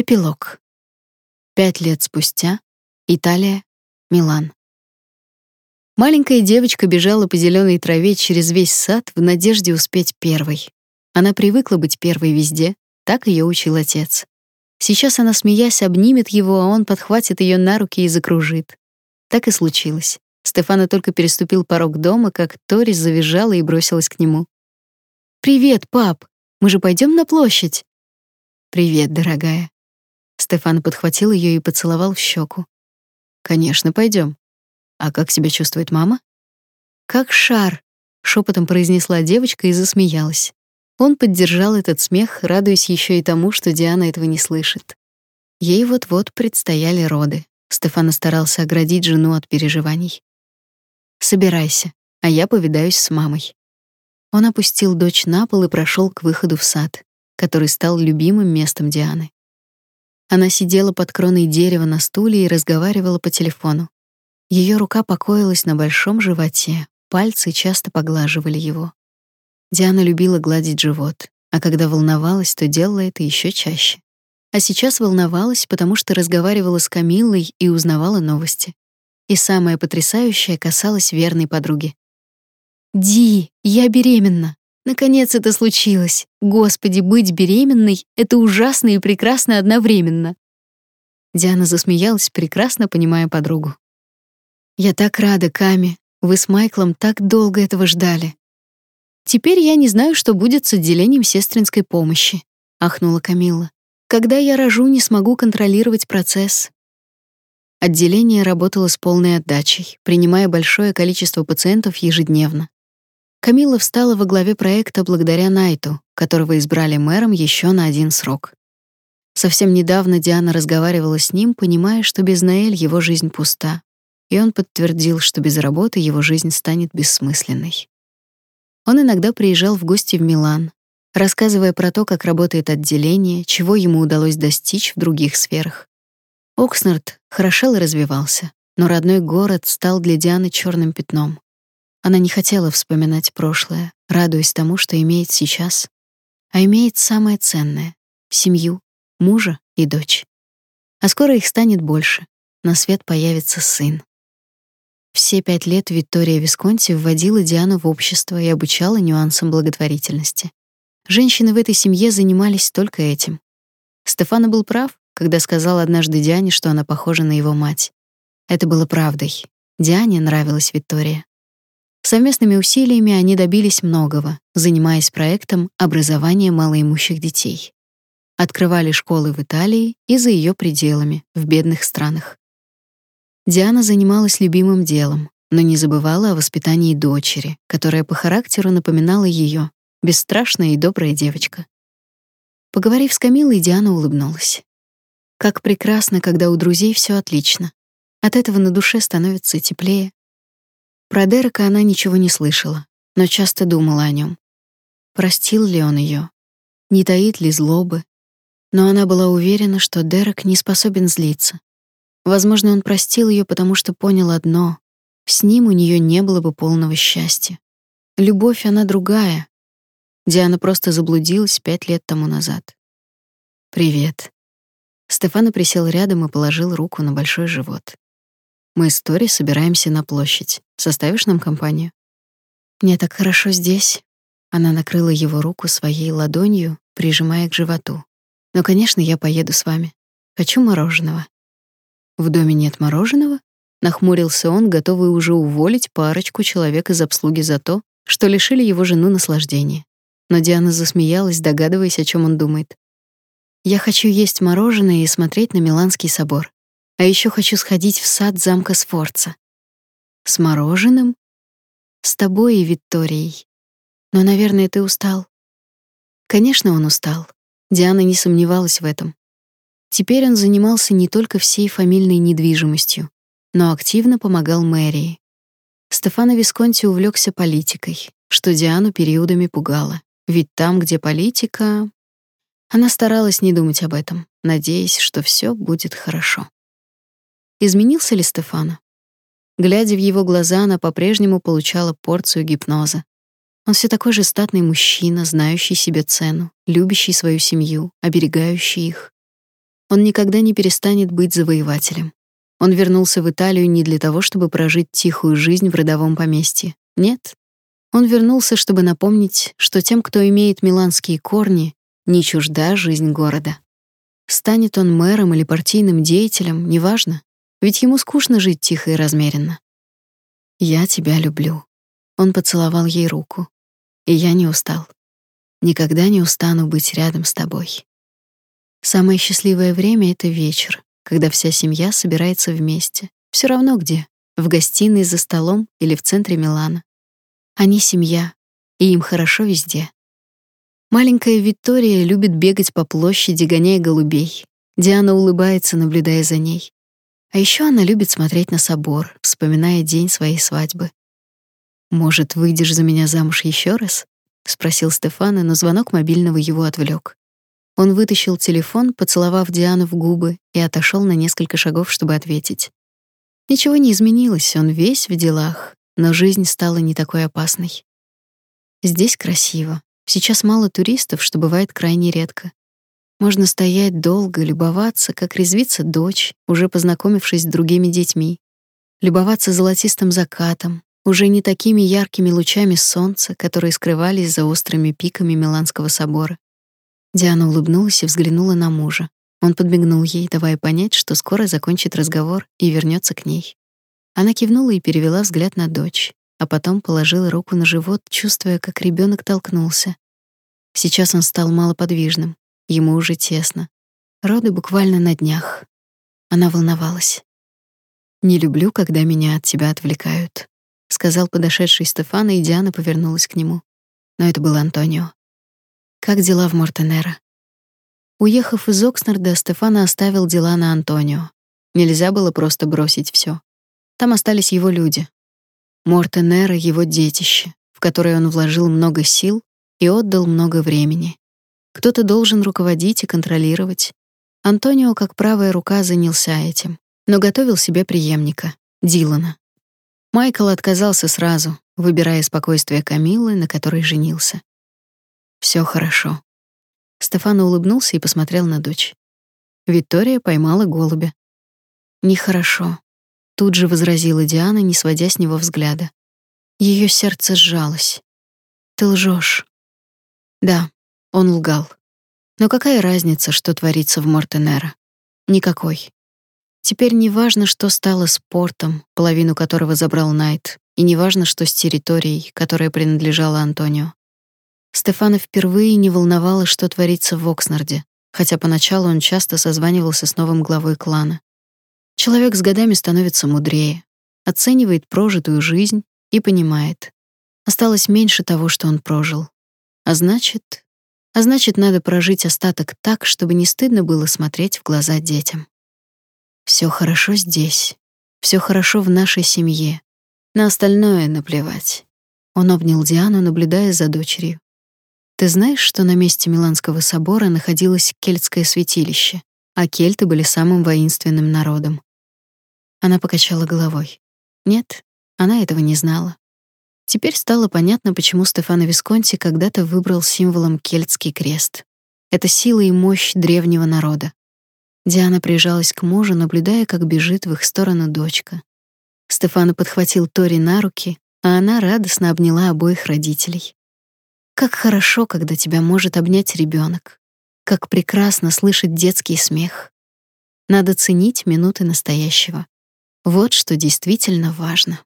Эпилог. Пять лет спустя. Италия. Милан. Маленькая девочка бежала по зеленой траве через весь сад в надежде успеть первой. Она привыкла быть первой везде, так ее учил отец. Сейчас она, смеясь, обнимет его, а он подхватит ее на руки и закружит. Так и случилось. Стефана только переступил порог дома, как Торис завизжала и бросилась к нему. «Привет, пап! Мы же пойдем на площадь!» «Привет, дорогая!» Стефан подхватил ее и поцеловал в щеку. Конечно, пойдем. А как себя чувствует мама? Как шар, шепотом произнесла девочка и засмеялась. Он поддержал этот смех, радуясь еще и тому, что Диана этого не слышит. Ей вот-вот предстояли роды. Стефан старался оградить жену от переживаний. Собирайся, а я повидаюсь с мамой. Он опустил дочь на пол и прошел к выходу в сад, который стал любимым местом Дианы. Она сидела под кроной дерева на стуле и разговаривала по телефону. Ее рука покоилась на большом животе, пальцы часто поглаживали его. Диана любила гладить живот, а когда волновалась, то делала это еще чаще. А сейчас волновалась, потому что разговаривала с Камиллой и узнавала новости. И самое потрясающее касалось верной подруги. «Ди, я беременна!» Наконец это случилось. Господи, быть беременной — это ужасно и прекрасно одновременно. Диана засмеялась, прекрасно понимая подругу. «Я так рада, Ками. Вы с Майклом так долго этого ждали. Теперь я не знаю, что будет с отделением сестринской помощи», — ахнула Камилла. «Когда я рожу, не смогу контролировать процесс». Отделение работало с полной отдачей, принимая большое количество пациентов ежедневно. Камила встала во главе проекта благодаря Найту, которого избрали мэром еще на один срок. Совсем недавно Диана разговаривала с ним, понимая, что без Наэль его жизнь пуста, и он подтвердил, что без работы его жизнь станет бессмысленной. Он иногда приезжал в гости в Милан, рассказывая про то, как работает отделение, чего ему удалось достичь в других сферах. Окснард хорошел и развивался, но родной город стал для Дианы черным пятном. Она не хотела вспоминать прошлое, радуясь тому, что имеет сейчас, а имеет самое ценное — семью, мужа и дочь. А скоро их станет больше, на свет появится сын. Все пять лет Виктория Висконти вводила Диану в общество и обучала нюансам благотворительности. Женщины в этой семье занимались только этим. Стефано был прав, когда сказал однажды Диане, что она похожа на его мать. Это было правдой. Диане нравилась Виктория. Совместными усилиями они добились многого, занимаясь проектом образования малоимущих детей. Открывали школы в Италии и за ее пределами, в бедных странах. Диана занималась любимым делом, но не забывала о воспитании дочери, которая по характеру напоминала ее, бесстрашная и добрая девочка. Поговорив с Камилой, Диана улыбнулась. Как прекрасно, когда у друзей все отлично. От этого на душе становится теплее, про Дерека она ничего не слышала, но часто думала о нем. Простил ли он ее? Не таит ли злобы? Но она была уверена, что Дерек не способен злиться. Возможно, он простил ее, потому что понял одно: с ним у нее не было бы полного счастья. Любовь она другая. Диана просто заблудилась пять лет тому назад. Привет. Стефана присел рядом и положил руку на большой живот. Мы с Тори собираемся на площадь. Составишь нам компанию? Мне так хорошо здесь. Она накрыла его руку своей ладонью, прижимая к животу. Но, конечно, я поеду с вами. Хочу мороженого. В доме нет мороженого? Нахмурился он, готовый уже уволить парочку человек из обслуги за то, что лишили его жену наслаждения. Но Диана засмеялась, догадываясь, о чем он думает. Я хочу есть мороженое и смотреть на Миланский собор. А еще хочу сходить в сад замка Сфорца. С мороженым? С тобой и Викторией. Но, наверное, ты устал. Конечно, он устал. Диана не сомневалась в этом. Теперь он занимался не только всей фамильной недвижимостью, но активно помогал мэрии. Стефано Висконти увлекся политикой, что Диану периодами пугало. Ведь там, где политика... Она старалась не думать об этом, надеясь, что все будет хорошо. Изменился ли Стефано? Глядя в его глаза, она по-прежнему получала порцию гипноза. Он все такой же статный мужчина, знающий себе цену, любящий свою семью, оберегающий их. Он никогда не перестанет быть завоевателем. Он вернулся в Италию не для того, чтобы прожить тихую жизнь в родовом поместье. Нет. Он вернулся, чтобы напомнить, что тем, кто имеет миланские корни, не чужда жизнь города. Станет он мэром или партийным деятелем, неважно, ведь ему скучно жить тихо и размеренно. «Я тебя люблю». Он поцеловал ей руку. «И я не устал. Никогда не устану быть рядом с тобой». Самое счастливое время — это вечер, когда вся семья собирается вместе. Все равно где — в гостиной за столом или в центре Милана. Они семья, и им хорошо везде. Маленькая Виктория любит бегать по площади, гоняя голубей. Диана улыбается, наблюдая за ней. А еще она любит смотреть на собор, вспоминая день своей свадьбы. «Может, выйдешь за меня замуж еще раз?» — спросил Стефана, но звонок мобильного его отвлек. Он вытащил телефон, поцеловав Диану в губы, и отошел на несколько шагов, чтобы ответить. Ничего не изменилось, он весь в делах, но жизнь стала не такой опасной. Здесь красиво. Сейчас мало туристов, что бывает крайне редко. Можно стоять долго, любоваться, как резвится дочь, уже познакомившись с другими детьми. Любоваться золотистым закатом, уже не такими яркими лучами солнца, которые скрывались за острыми пиками Миланского собора. Диана улыбнулась и взглянула на мужа. Он подмигнул ей, давая понять, что скоро закончит разговор и вернется к ней. Она кивнула и перевела взгляд на дочь, а потом положила руку на живот, чувствуя, как ребенок толкнулся. Сейчас он стал малоподвижным, ему уже тесно. Роды буквально на днях. Она волновалась. «Не люблю, когда меня от тебя отвлекают», — сказал подошедший Стефана, и Диана повернулась к нему. Но это был Антонио. Как дела в Мортенеро? Уехав из Окснарда, Стефана оставил дела на Антонио. Нельзя было просто бросить все. Там остались его люди. Мортенеро — его детище, в которое он вложил много сил и отдал много времени. Кто-то должен руководить и контролировать. Антонио, как правая рука, занялся этим, но готовил себе преемника, Дилана. Майкл отказался сразу, выбирая спокойствие Камиллы, на которой женился. Все хорошо. Стефано улыбнулся и посмотрел на дочь. Виктория поймала голубя. Нехорошо. Тут же возразила Диана, не сводя с него взгляда. Ее сердце сжалось. Ты лжешь. Да, он лгал. Но какая разница, что творится в Мортенеро? Никакой. Теперь не важно, что стало с портом, половину которого забрал Найт, и не важно, что с территорией, которая принадлежала Антонио. Стефана впервые не волновало, что творится в Окснарде, хотя поначалу он часто созванивался с новым главой клана. Человек с годами становится мудрее, оценивает прожитую жизнь и понимает. Осталось меньше того, что он прожил. А значит, а значит, надо прожить остаток так, чтобы не стыдно было смотреть в глаза детям. Все хорошо здесь. все хорошо в нашей семье. На остальное наплевать. Он обнял Диану, наблюдая за дочерью. Ты знаешь, что на месте Миланского собора находилось кельтское святилище, а кельты были самым воинственным народом? Она покачала головой. Нет, она этого не знала. Теперь стало понятно, почему Стефано Висконти когда-то выбрал символом кельтский крест. Это сила и мощь древнего народа. Диана прижалась к мужу, наблюдая, как бежит в их сторону дочка. Стефано подхватил Тори на руки, а она радостно обняла обоих родителей. Как хорошо, когда тебя может обнять ребенок. Как прекрасно слышать детский смех. Надо ценить минуты настоящего. Вот что действительно важно.